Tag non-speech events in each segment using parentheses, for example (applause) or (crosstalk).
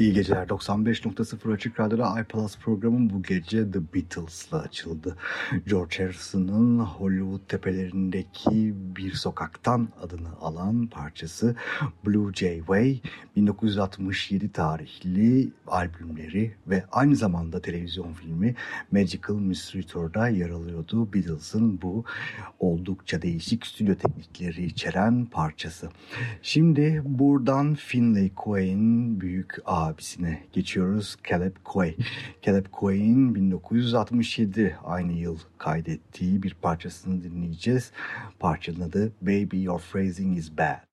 İyi geceler. 95.0 Açık Radyo'da iPlus programı bu gece The Beatles'la açıldı. George Harrison'ın Hollywood tepelerindeki bir sokaktan adını alan parçası Blue Jay Way 1967 tarihli albümleri ve aynı zamanda televizyon filmi Magical Mystery Tour'da yer alıyordu. Beatles'ın bu oldukça değişik stüdyo teknikleri içeren parçası. Şimdi buradan Finlay Cohen büyük abisine geçiyoruz. Caleb Coy. (laughs) Caleb Coy'in 1967 aynı yıl kaydettiği bir parçasını dinleyeceğiz. Parçanın adı Baby Your Phrasing is Bad.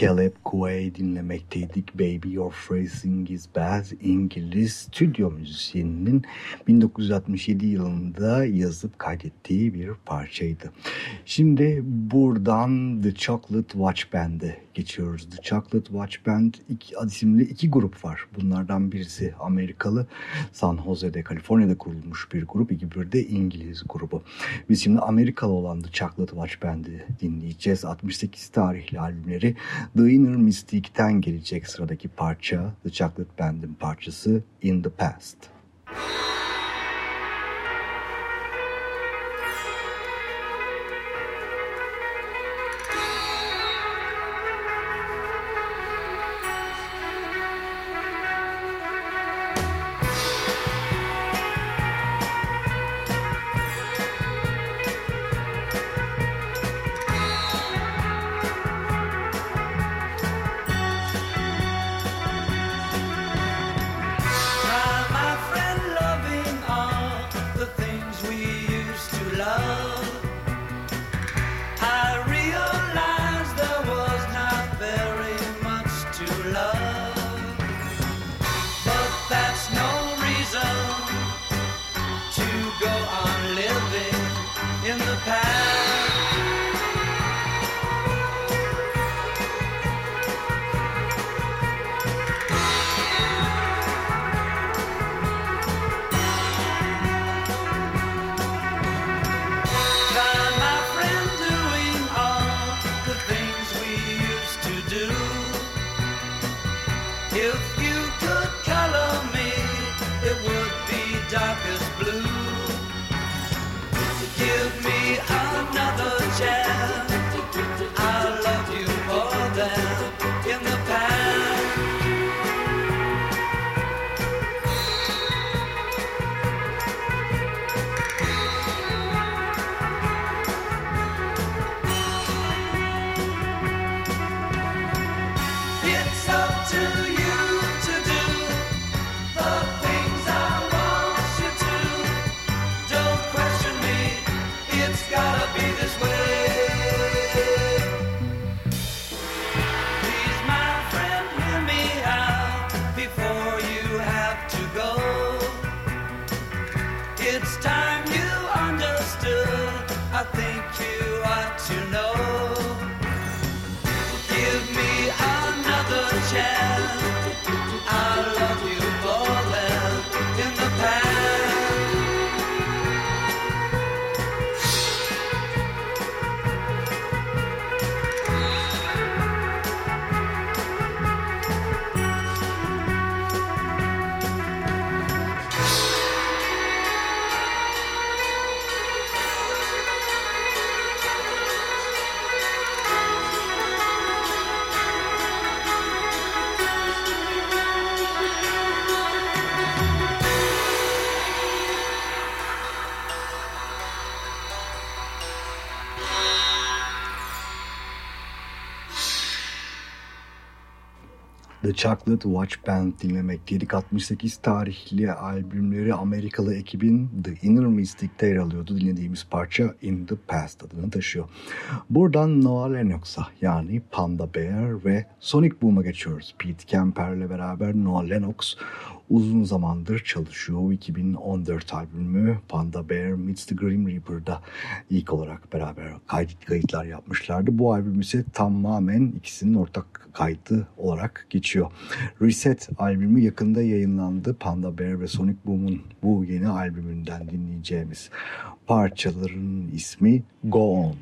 Caleb Quay dinlemekteydik. Baby Your Phrasing is Bad İngiliz stüdyo müzisyeninin 1967 yılında yazıp kaydettiği bir parçaydı. Şimdi buradan The Chocolate Watch Band'e geçiyoruz. The Chocolate Watch Band iki, isimli iki grup var. Bunlardan birisi Amerikalı San Jose'de, Kaliforniya'da kurulmuş bir grup. İki bir de İngiliz grubu. Biz şimdi Amerikalı olan The Chocolate Watch Band'i dinleyeceğiz. 68 tarihli albümleri The Inner Mystique'ten gelecek sıradaki parça The Chocolate Band'in parçası In the Past. The Chocolate Watch Band dinlemekteydik. 68 tarihli albümleri Amerikalı ekibin The Inner Mystic'te yer alıyordu. Dinlediğimiz parça In the Past adını taşıyor. Buradan Noah Lennox'a yani Panda Bear ve Sonic Boom'a geçiyoruz. Pete Kemper'le beraber Noah Lennox uzun zamandır çalışıyor. 2014 albümü Panda Bear Meets the Grim Reaper'da ilk olarak beraber kayıt, kayıtlar yapmışlardı. Bu albüm ise tamamen ikisinin ortak kaydı olarak geçiyor. Reset albümü yakında yayınlandı. Panda Bear ve Sonic Boom'un bu yeni albümünden dinleyeceğimiz parçaların ismi Go On.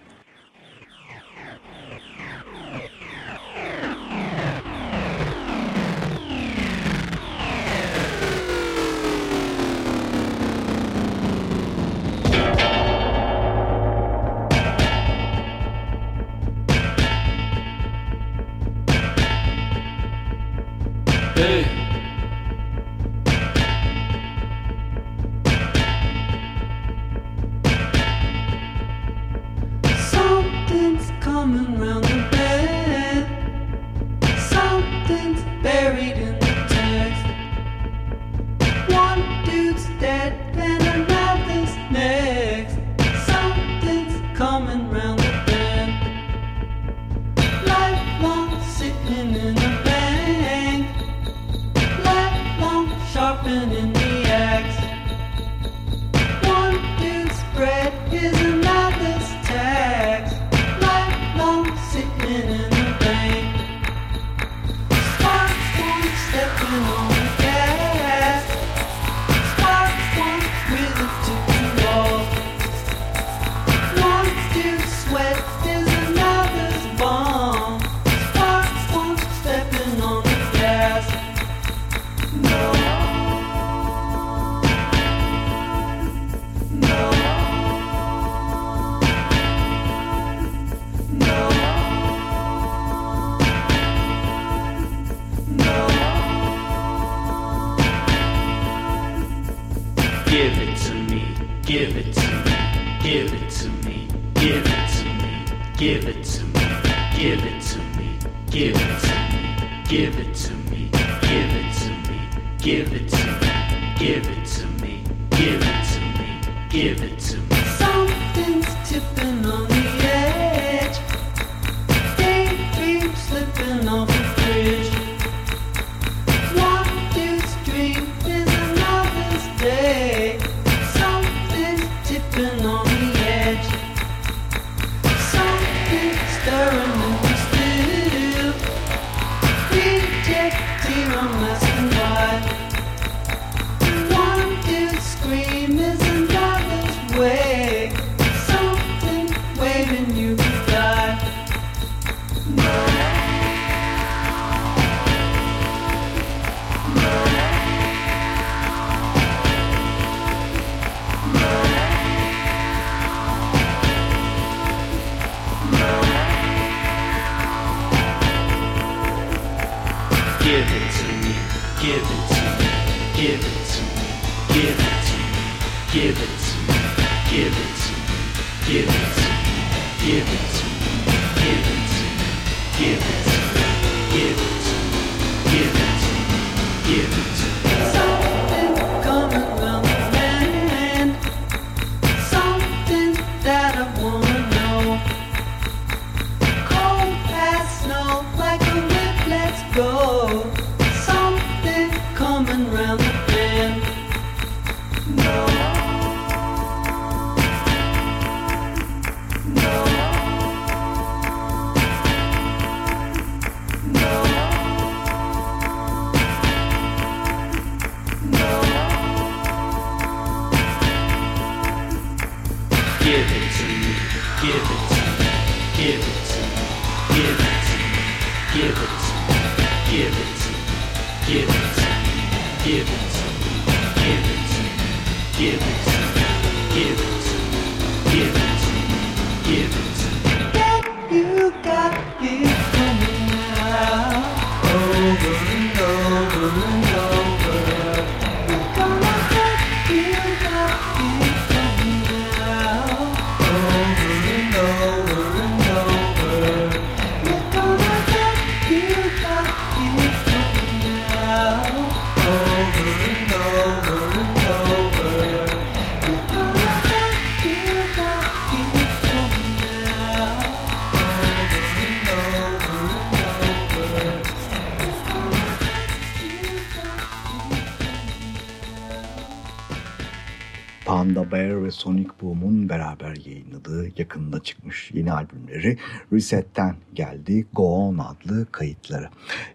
yakında çıkmış yeni albümleri Reset'ten geldi Go On adlı kayıtları.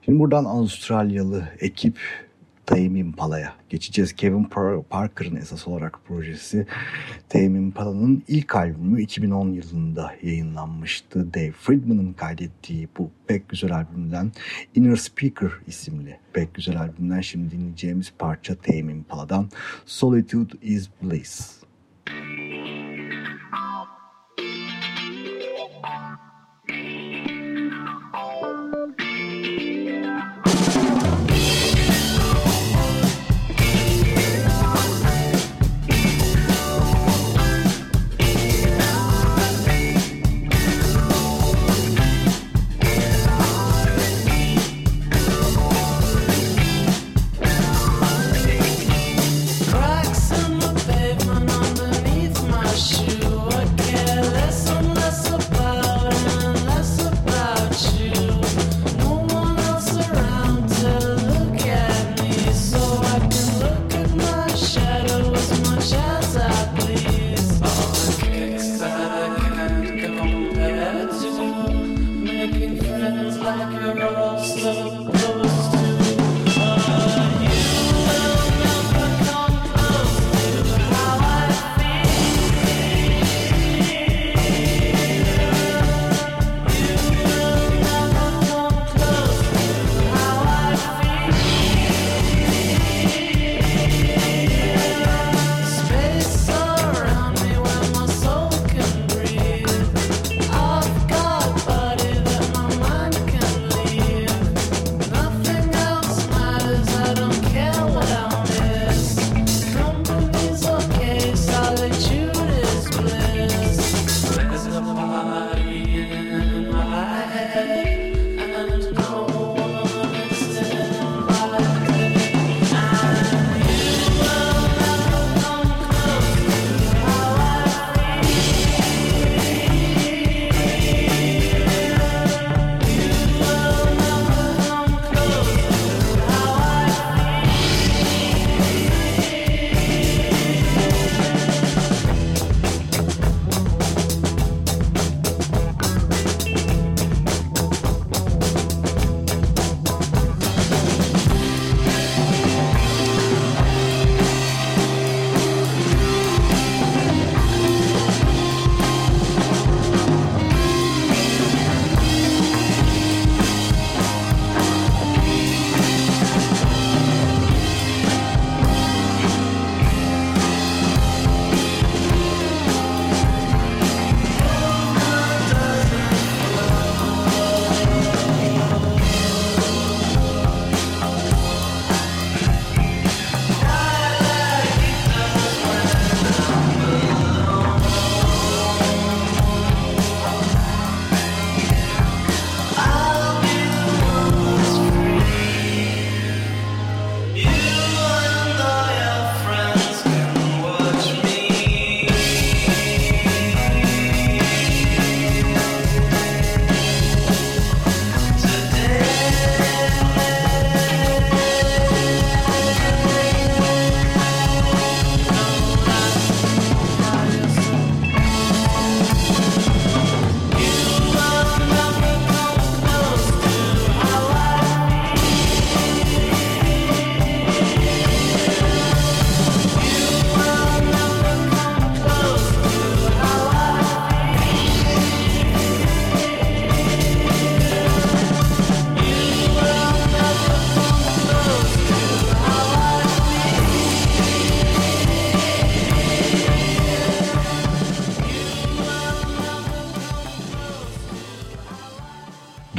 Şimdi buradan Avustralyalı ekip Tame Impala'ya geçeceğiz. Kevin Parker'ın esas olarak projesi Tame Impala'nın ilk albümü 2010 yılında yayınlanmıştı. Dave Friedman'ın kaydettiği bu pek güzel albümden Inner Speaker isimli pek güzel albümden şimdi dinleyeceğimiz parça Tame Impala'dan Solitude is Bliss.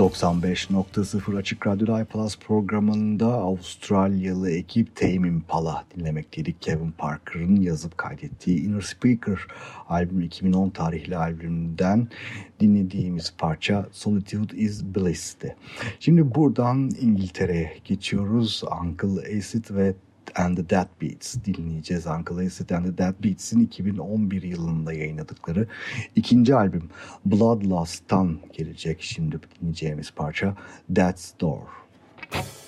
95.0 Açık Radyo iPlus programında Avustralyalı ekip Tame Impala dinlemekteydik. Kevin Parker'ın yazıp kaydettiği Inner Speaker albüm 2010 tarihli albümünden dinlediğimiz parça Solitude is Bliss'ti. Şimdi buradan İngiltere'ye geçiyoruz. Uncle Acid ve and the Dead Beats dinleyeceğiz. Uncle Acid and the Dead Beats'in 2011 yılında yayınladıkları ikinci albüm Bloodlust'tan gelecek şimdi dinleyeceğimiz parça Death's Door.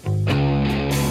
Müzik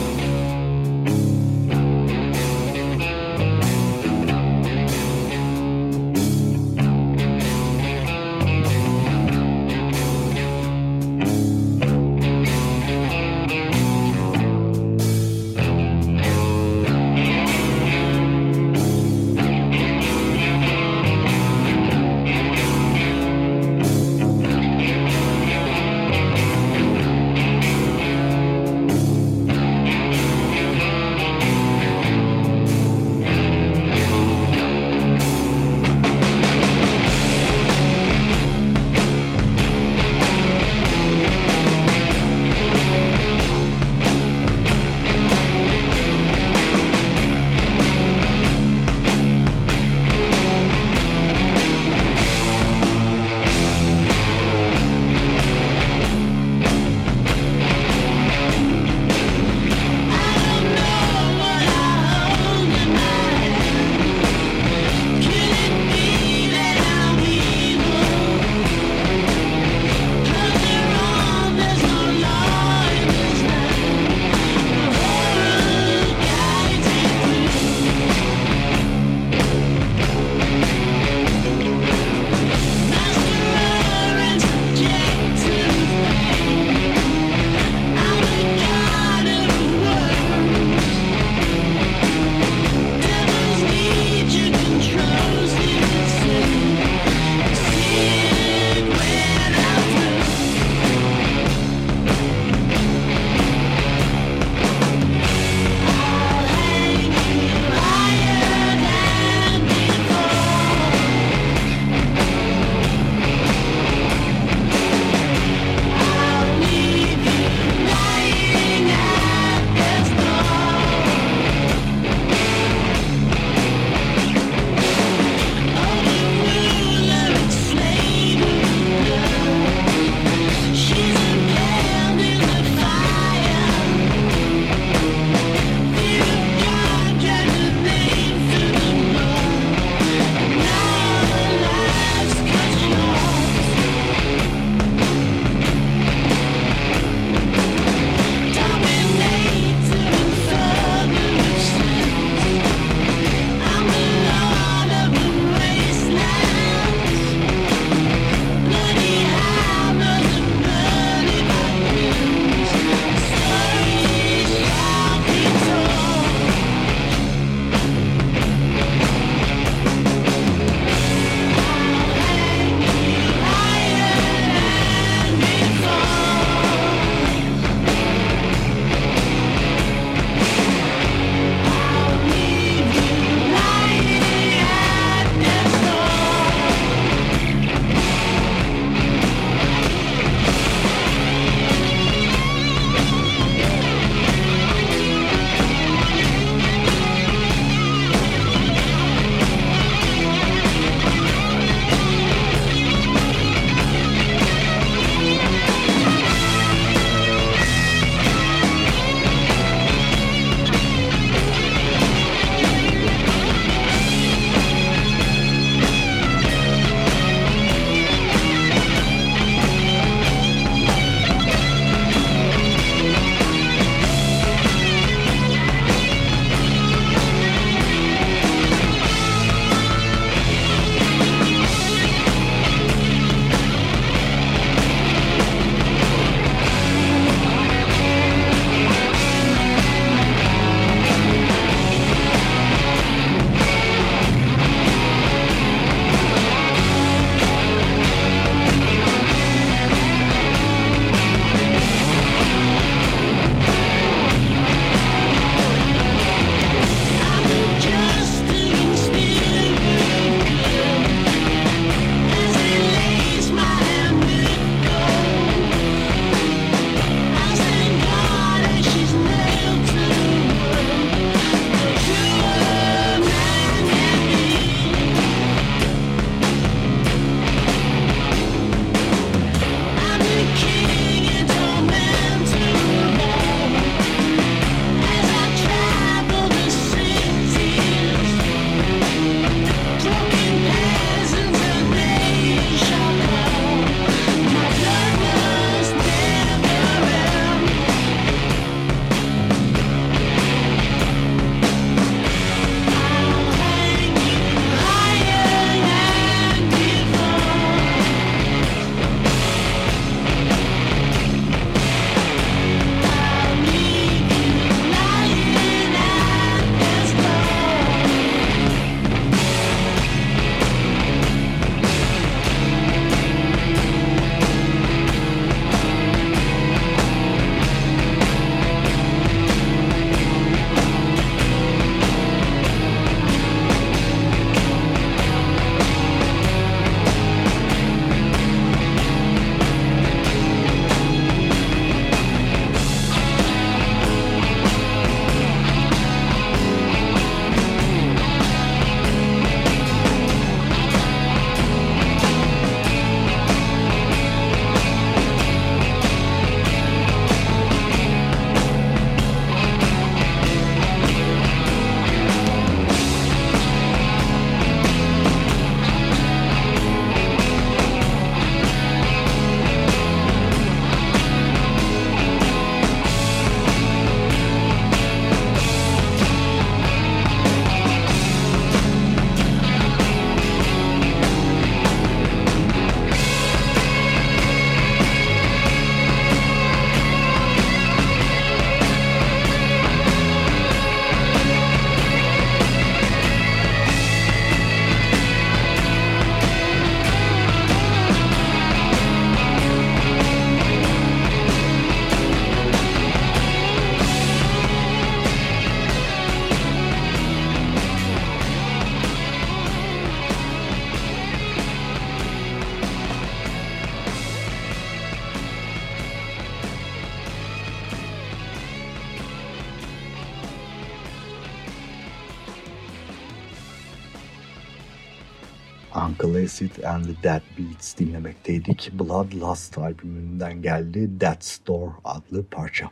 Uncle Acid and the Dead Beats dinlemekteydik. Blood Lust albümünden geldi Death's Door adlı parça.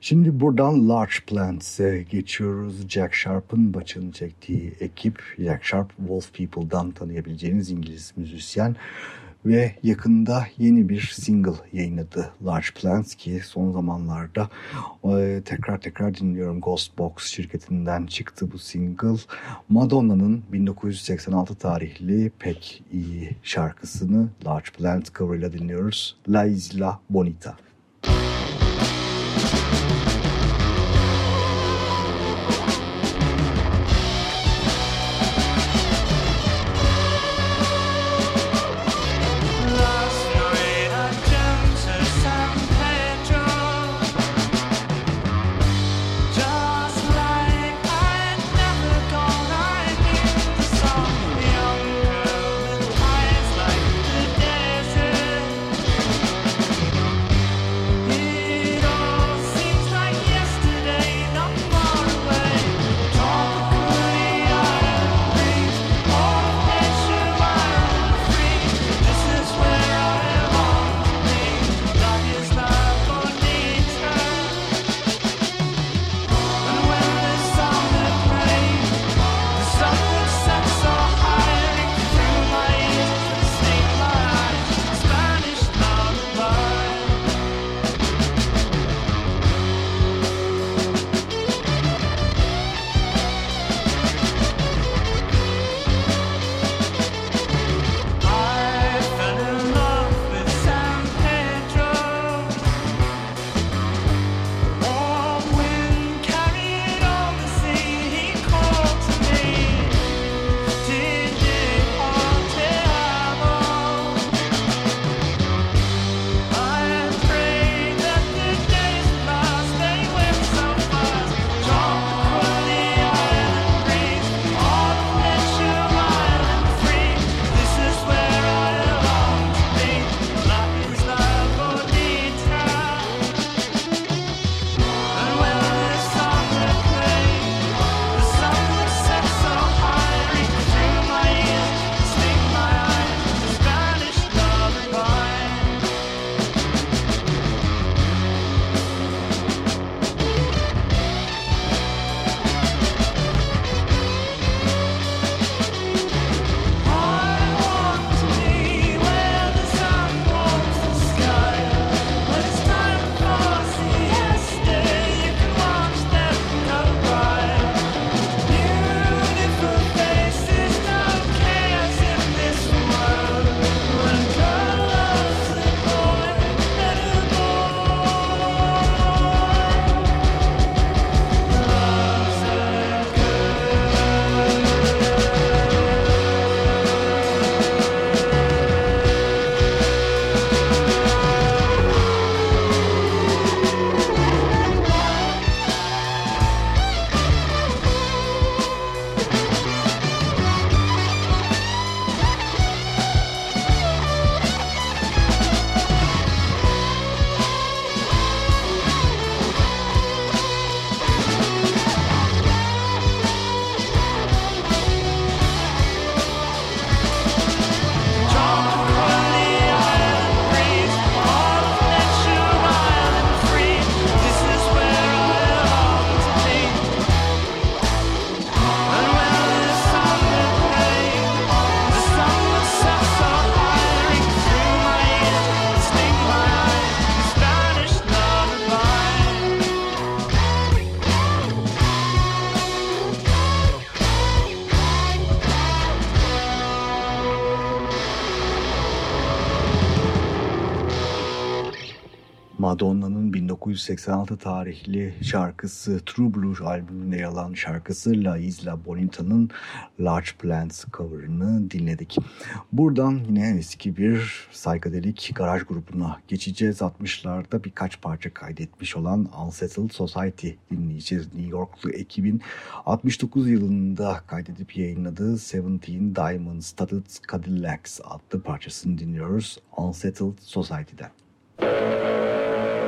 Şimdi buradan Large Plants'e geçiyoruz. Jack Sharp'ın başını çektiği ekip Jack Sharp Wolf People'dan tanıyabileceğiniz İngiliz müzisyen ve yakında yeni bir single yayınladı Large Plants ki son zamanlarda e, tekrar tekrar dinliyorum Ghost Box şirketinden çıktı bu single. Madonna'nın 1986 tarihli pek iyi şarkısını Large Plant cover'ıyla dinliyoruz. La Isla Bonita. 1986 tarihli şarkısı True Blue albümünde yer şarkısı La Isla Bonita'nın Large Plants cover'ını dinledik. Buradan yine eski bir psychedelic garaj grubuna geçeceğiz. 60'larda birkaç parça kaydetmiş olan Unsettled Society dinleyeceğiz. New Yorklu ekibin 69 yılında kaydedip yayınladığı Seventeen Diamond Studded Cadillacs adlı parçasını dinliyoruz Unsettled Society'den. fine.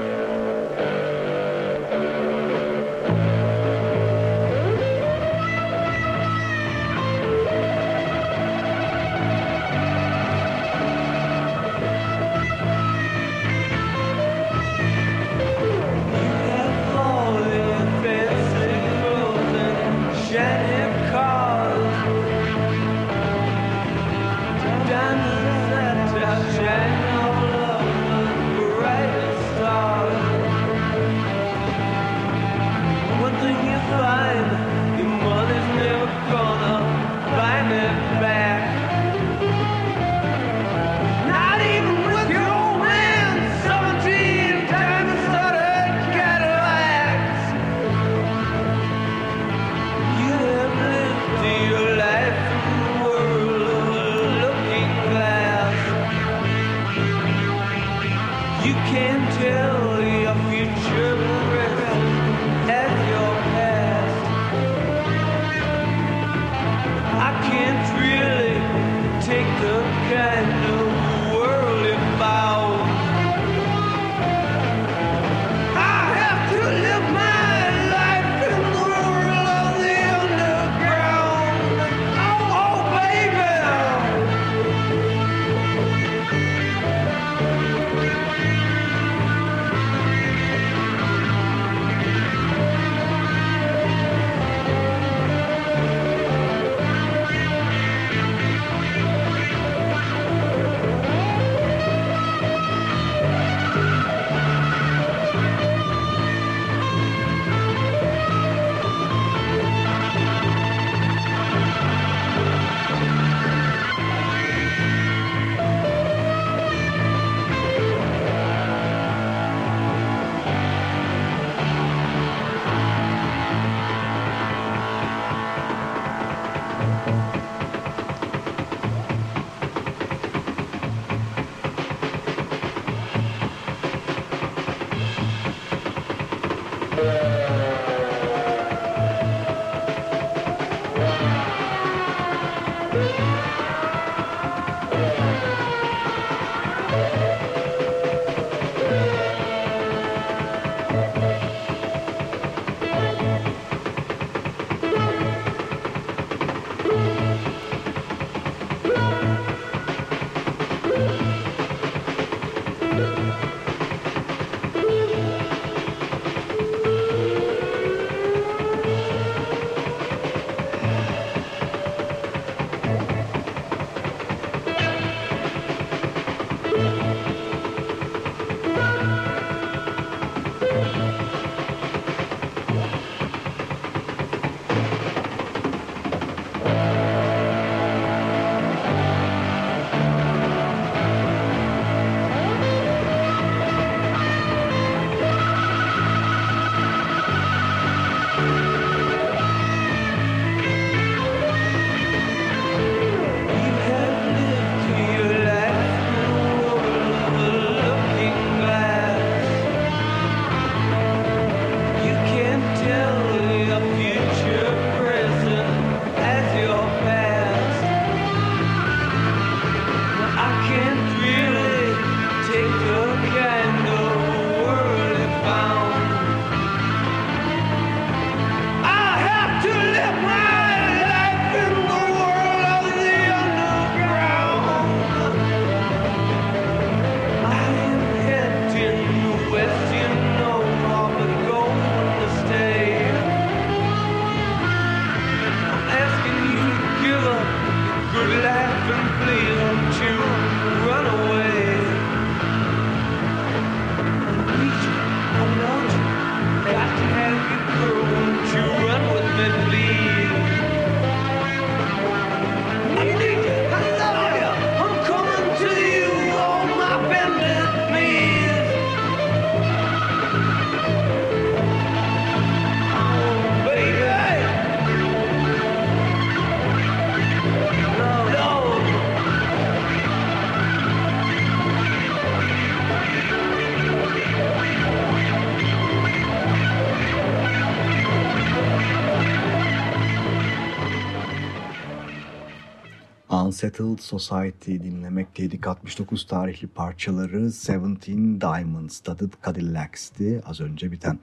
Unsettled Society dinlemekteydik. 69 tarihli parçaları Seventeen Diamonds tadı Cadillacs'ti az önce biten.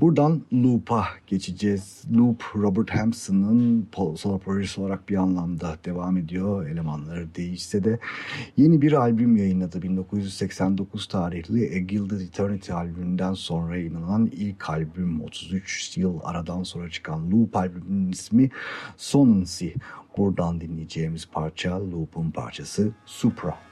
Buradan Loop'a geçeceğiz. Loop, Robert Hampson'ın solo projesi olarak bir anlamda devam ediyor. Elemanları değişse de yeni bir albüm yayınladı. 1989 tarihli A Gilded Eternity albümünden sonra yayınlanan ilk albüm 33 yıl aradan sonra çıkan Loop albümünün ismi Sonancy. Buradan dinleyeceğimiz parça Loop'un parçası Supra.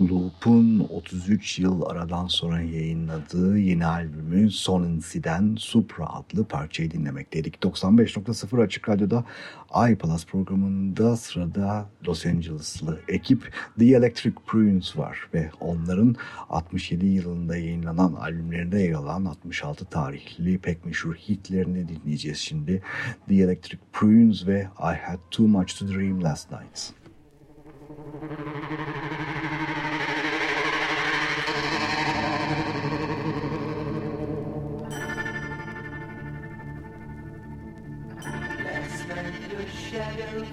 Loop'un 33 yıl aradan sonra yayınladığı yeni albümü Sonancy'den Supra adlı parçayı dinlemekteydik. 95.0 Açık Radyo'da iPlus programında sırada Los Angeles'lı ekip The Electric Prunes var ve onların 67 yılında yayınlanan albümlerinde yer alan 66 tarihli pek meşhur hitlerini dinleyeceğiz şimdi. The Electric Prunes ve I Had Too Much to Dream Last Night.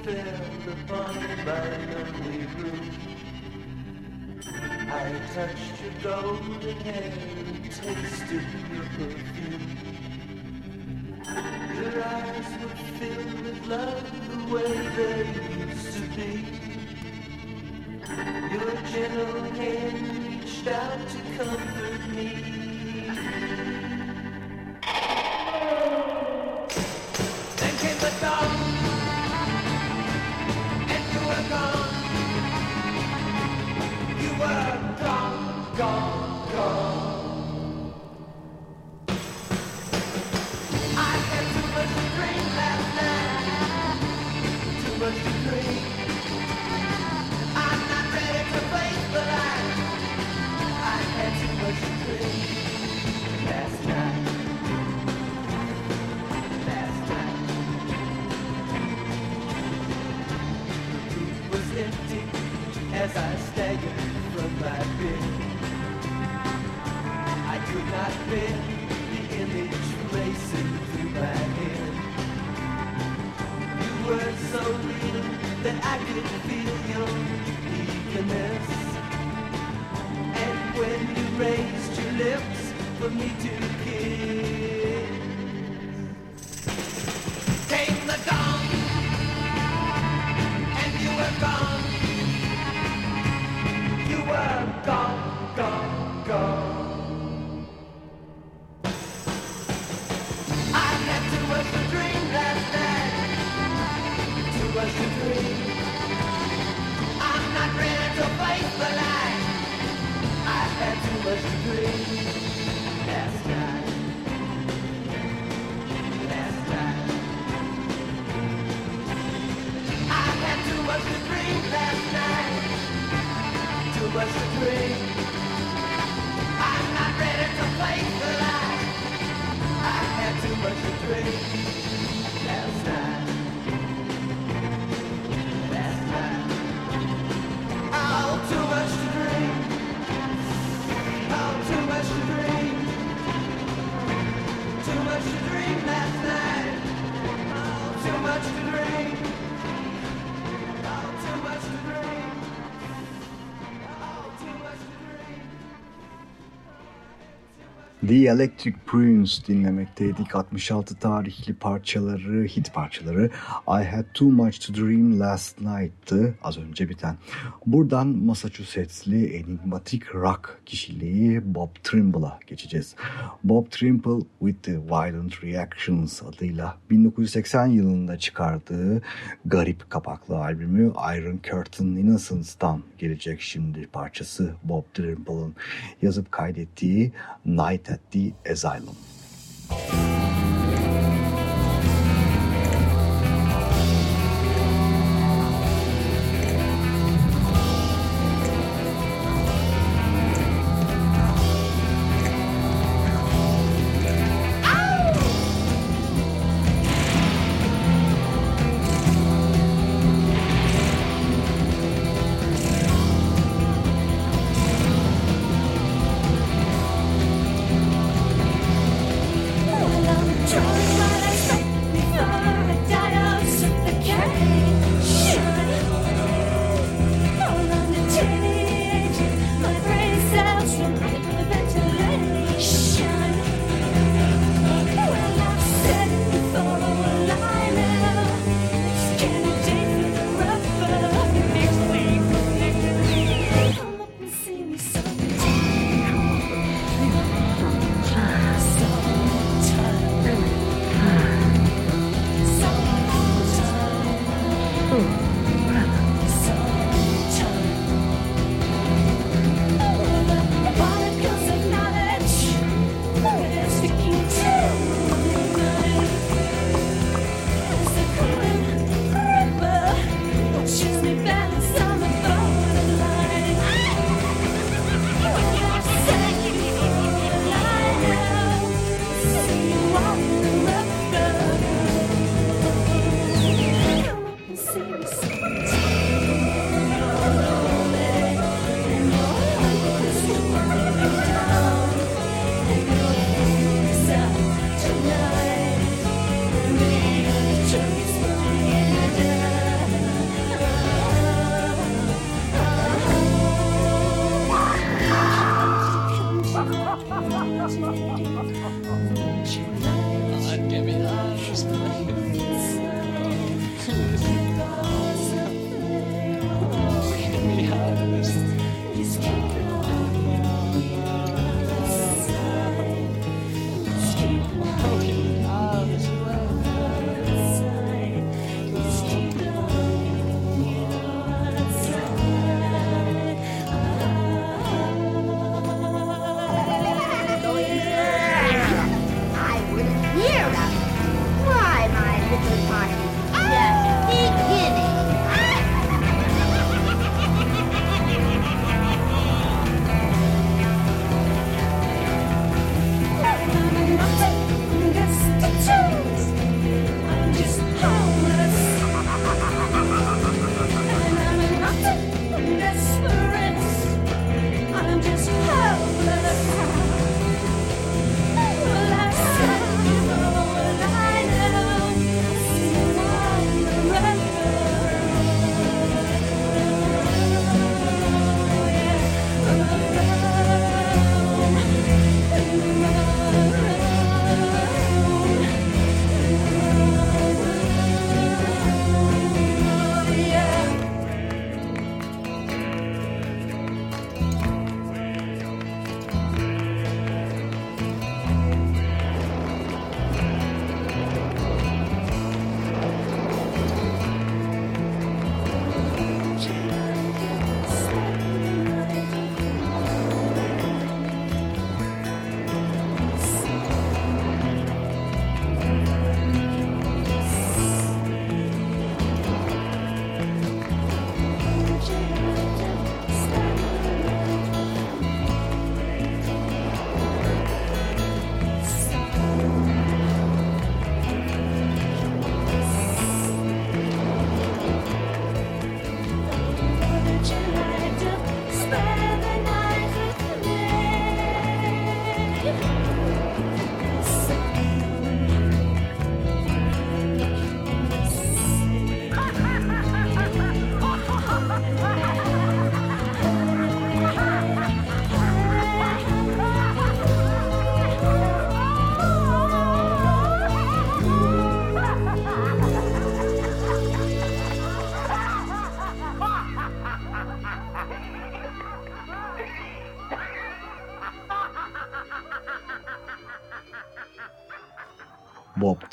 Fell upon my lonely room. I touched your golden hair and tasted your perfume. Your eyes were filled with love the way they used to be. Your gentle hand reached out to comfort me. As I staggered from my bed. I could not bear the image racing through my head. You were so real that I could feel your eagerness. And when you raised your lips for me to The Prunes dinlemekteydik. 66 tarihli parçaları, hit parçaları I Had Too Much To Dream Last Night'tı az önce biten. Buradan Massachusetts'li enigmatik rock kişiliği Bob Trimble'a geçeceğiz. Bob Trimble With The Violent Reactions adıyla 1980 yılında çıkardığı garip kapaklı albümü Iron Curtain Innocence'dan gelecek şimdi parçası Bob Trimble'ın yazıp kaydettiği Night at the Asylum. Bob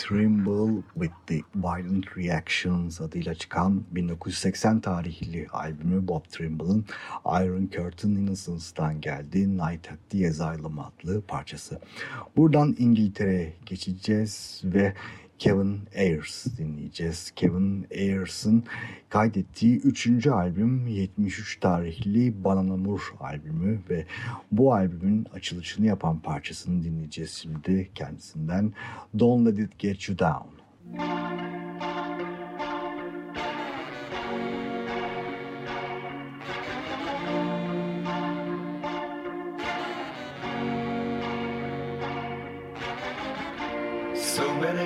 Trimble with the Violent Reactions adıyla çıkan 1980 tarihli albümü Bob Trimble'ın Iron Curtain Innocence'dan geldi Night at the Asylum adlı parçası. Buradan İngiltere'ye geçeceğiz ve Kevin Ayers dinleyeceğiz. Kevin Ayers'ın kaydettiği üçüncü albüm 73 tarihli Banana Moore albümü ve bu albümün açılışını yapan parçasını dinleyeceğiz şimdi kendisinden Don't Let It Get You Down. So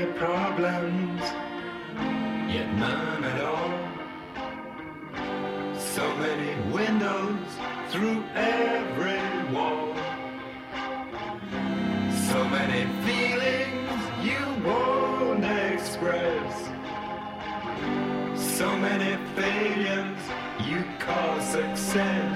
problems, yet none at all. So many windows through every wall. So many feelings you won't express. So many failures you call success.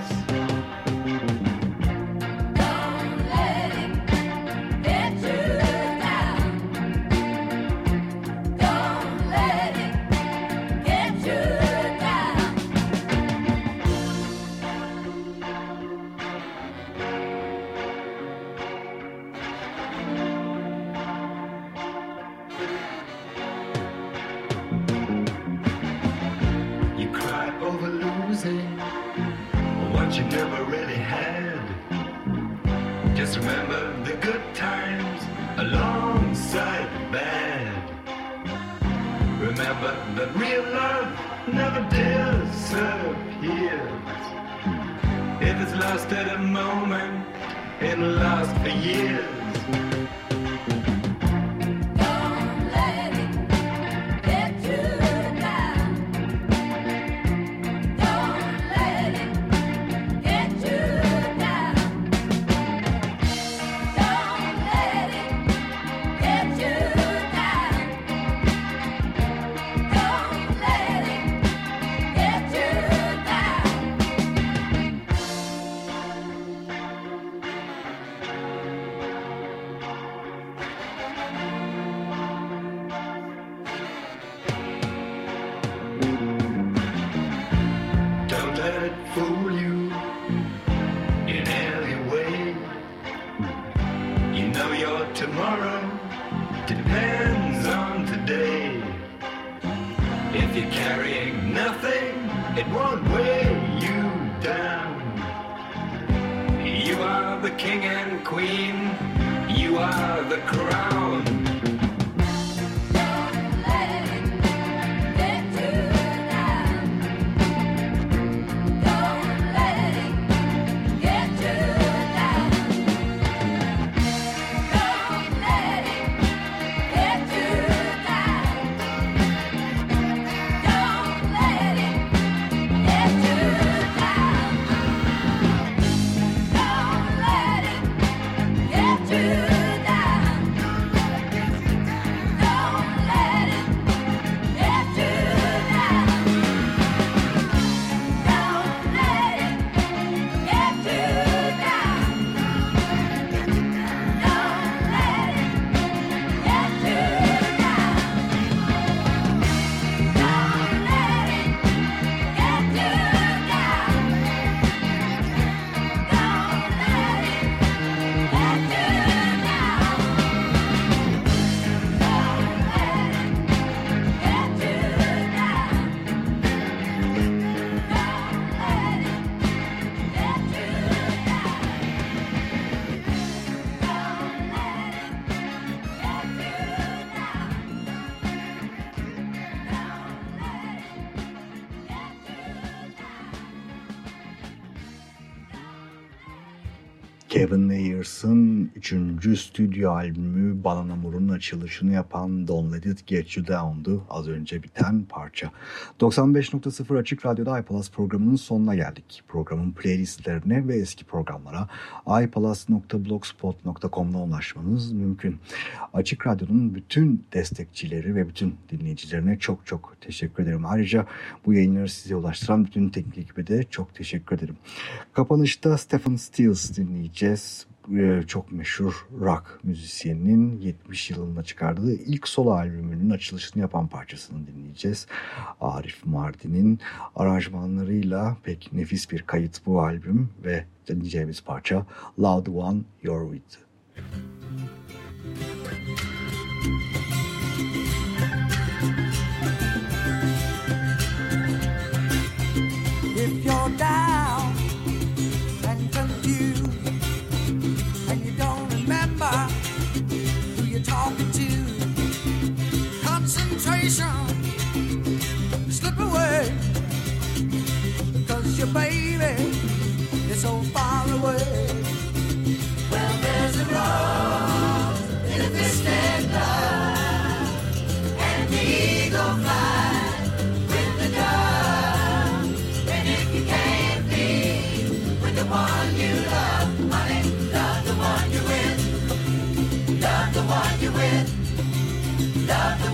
Fool üçüncü stüdyo albümü Banana Moore'un açılışını yapan Don't Let It Get You Down'du az önce biten parça. 95.0 Açık Radyo'da iPlus programının sonuna geldik. Programın playlistlerine ve eski programlara iPlus.blogspot.com'da ulaşmanız mümkün. Açık Radyo'nun bütün destekçileri ve bütün dinleyicilerine çok çok teşekkür ederim. Ayrıca bu yayınları size ulaştıran bütün teknik ekibe de çok teşekkür ederim. Kapanışta Stephen Stills dinleyeceğiz. E, çok meşhur rock müzisyeninin 70 yılında çıkardığı ilk solo albümünün açılışını yapan parçasını dinleyeceğiz. Arif Mardin'in aranjmanlarıyla pek nefis bir kayıt bu albüm ve dinleyeceğimiz parça the One You're With. If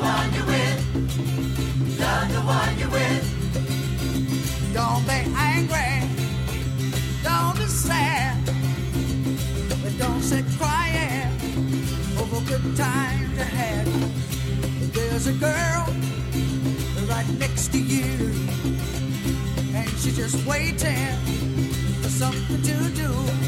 one you're with. Love the one you're with. Don't be angry. Don't be sad. But don't sit crying over good times you had. There's a girl right next to you and she's just waiting for something to do.